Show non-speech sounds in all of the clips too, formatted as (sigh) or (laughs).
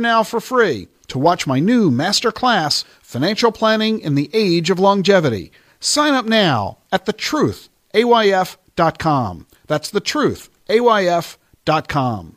now for free to watch my new master class, Financial Planning in the Age of Longevity. Sign up now at thetruthayf.com. That's thetruthayf.com.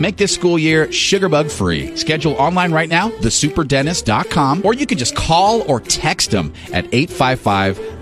Make this school year sugarbug free. Schedule online right now, thesuperdentist.com, or you can just call or text them at 855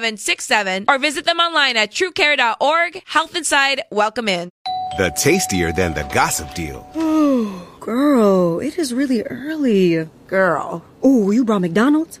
760-736-6767, or visit them online at truecare.org. Health Inside, welcome in. The tastier than the gossip deal. Oh, girl, it is really early. Girl. Oh, you brought McDonald's?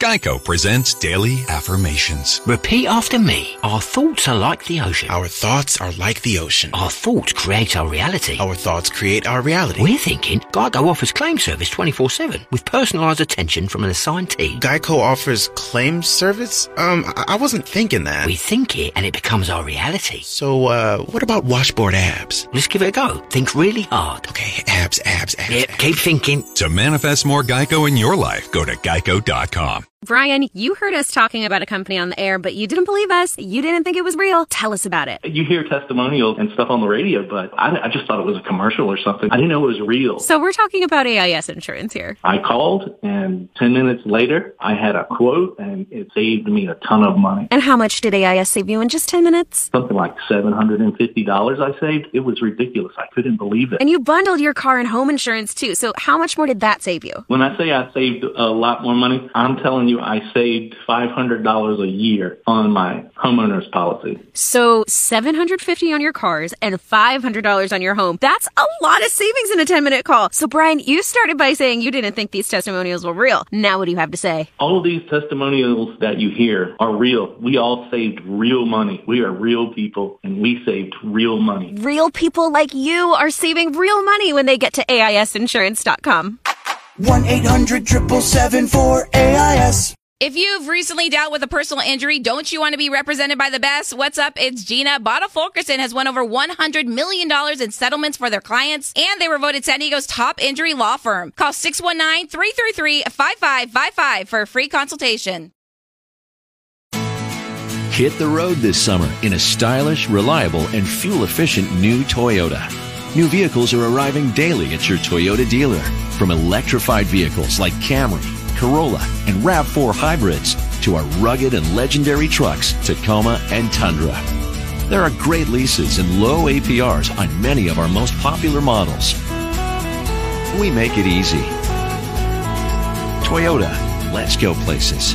Geico presents Daily Affirmations. Repeat after me. Our thoughts are like the ocean. Our thoughts are like the ocean. Our thoughts create our reality. Our thoughts create our reality. We're thinking Geico offers claim service 24-7 with personalized attention from an assigned team. Geico offers claim service? Um, I, I wasn't thinking that. We think it and it becomes our reality. So, uh, what about washboard abs? Let's give it a go. Think really hard. Okay, abs, abs, abs. Yep, keep thinking. To manifest more Geico in your life, go to geico.com. Brian, you heard us talking about a company on the air, but you didn't believe us. You didn't think it was real. Tell us about it. You hear testimonials and stuff on the radio, but I, I, just thought it was a commercial or something. I didn't know it was real. So we're talking about AIS insurance here. I called, and 10 minutes later, I had a quote, and it saved me a ton of money. And how much did AIS save you in just 10 minutes? Something like $750 I saved. It was ridiculous. I couldn't believe it. And you bundled your car and home insurance too. So how much more did that save you? When I say I saved a lot more money, I'm telling you, I saved $500 a year on my homeowner's policy. So 750 on your cars and $500 on your home. That's a lot of savings in a 10 minute call. So Brian, you started by saying you didn't think these testimonials were real. Now what do you have to say? All of these testimonials that you hear are real. We all saved real money. We are real people and we saved real money. Real people like you are saving real money when they get to AISinsurance.com. 1-800-777-4AIS. If you've recently dealt with a personal injury, don't you want to be represented by the best? What's up? It's Gina. Bada Fulkerson has won over $100 million in settlements for their clients, and they were voted San Diego's top injury law firm. Call 619-333-5555 for a free consultation. Hit the road this summer in a stylish, reliable, and fuel-efficient new Toyota. New vehicles are arriving daily at your Toyota dealer. From electrified vehicles like Camry, Corolla, and RAV4 hybrids to our rugged and legendary trucks, Tacoma and Tundra. There are great leases and low APRs on many of our most popular models. We make it easy. Toyota, let's go places.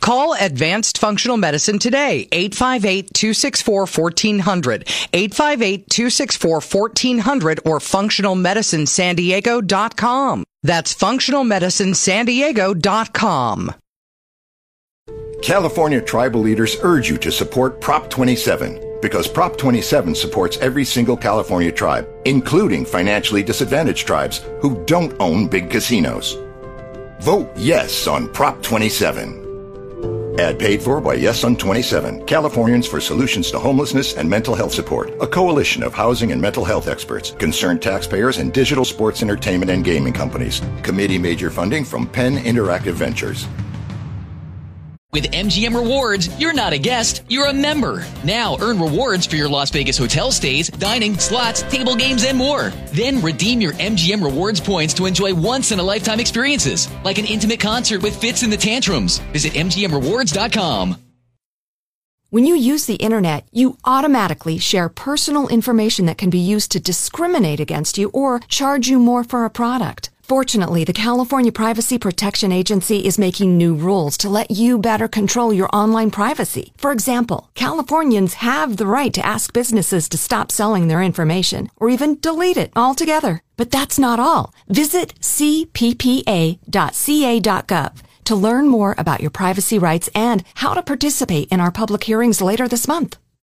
Call Advanced Functional Medicine today, 858-264-1400, 858-264-1400 or functionalmedicinesandiego.com. That's functionalmedicinesandiego.com. California tribal leaders urge you to support Prop 27 because Prop 27 supports every single California tribe, including financially disadvantaged tribes who don't own big casinos. Vote yes on Prop 27. Ad paid for by Yes on 27, Californians for Solutions to Homelessness and Mental Health Support, a coalition of housing and mental health experts, concerned taxpayers, and digital sports entertainment and gaming companies. Committee major funding from Penn Interactive Ventures. With MGM Rewards, you're not a guest, you're a member. Now earn rewards for your Las Vegas hotel stays, dining, slots, table games, and more. Then redeem your MGM Rewards points to enjoy once in a lifetime experiences, like an intimate concert with Fitz and the Tantrums. Visit MGMRewards.com. When you use the internet, you automatically share personal information that can be used to discriminate against you or charge you more for a product. Fortunately, the California Privacy Protection Agency is making new rules to let you better control your online privacy. For example, Californians have the right to ask businesses to stop selling their information or even delete it altogether. But that's not all. Visit cppa.ca.gov to learn more about your privacy rights and how to participate in our public hearings later this month.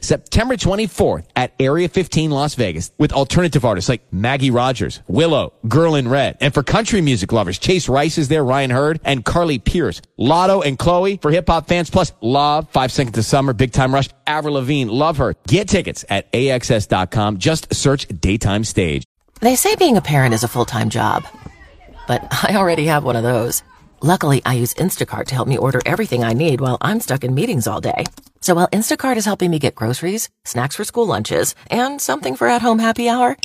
September 24th at Area 15 Las Vegas with alternative artists like Maggie Rogers, Willow, Girl in Red. And for country music lovers, Chase Rice is there, Ryan Hurd, and Carly Pearce. Latto and Chloe for hip hop fans, plus Lauv, Five Seconds to Summer, Big Time Rush, Avril Lavigne, Love Her. Get tickets at AXS.com. Just search Daytime Stage. They say being a parent is a full-time job, but (laughs) I already have one of those. Luckily, I use Instacart to help me order everything I need while I'm stuck in meetings all day. So while Instacart is helping me get groceries, snacks for school lunches, and something for at-home happy hour,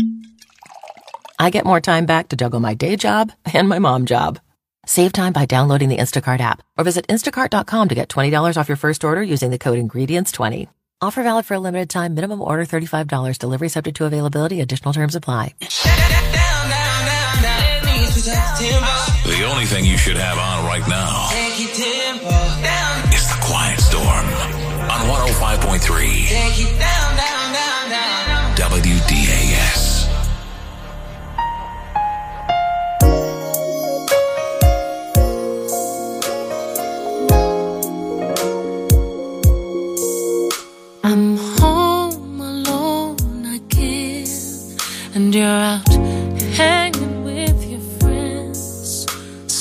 I get more time back to juggle my day job and my mom job. Save time by downloading the Instacart app or visit instacart.com to get $20 off your first order using the code INGREDIENTS20. Offer valid for a limited time. Minimum order $35. Delivery subject to availability. Additional terms apply. The only thing you should have on right now is the Quiet Storm on 105.3 WDAS. I'm home alone again, and you're out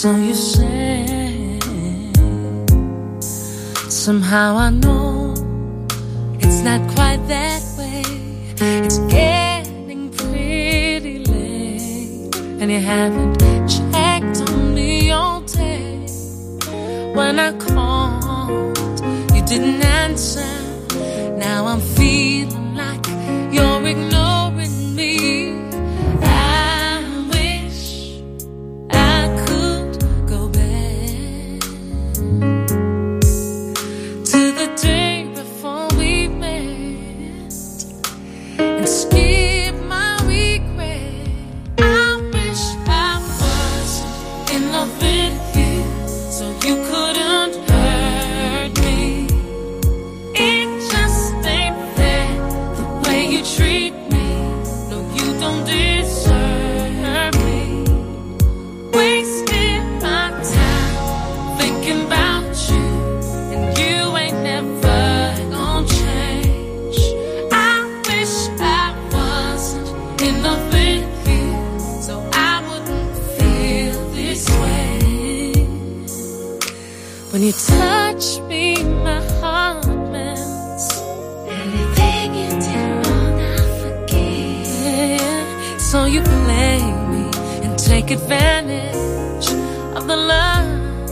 So you say, somehow I know it's not quite that way. It's getting pretty late, and you haven't checked on me all day. When I called, you didn't answer. Now I'm feeling like you're ignoring you treat me take advantage of the love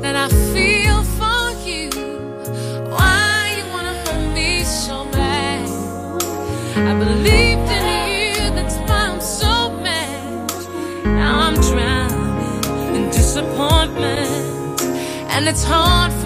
that I feel for you. Why you wanna hurt me so bad? I believed in you, that's why I'm so mad. Now I'm drowning in disappointment, and it's hard for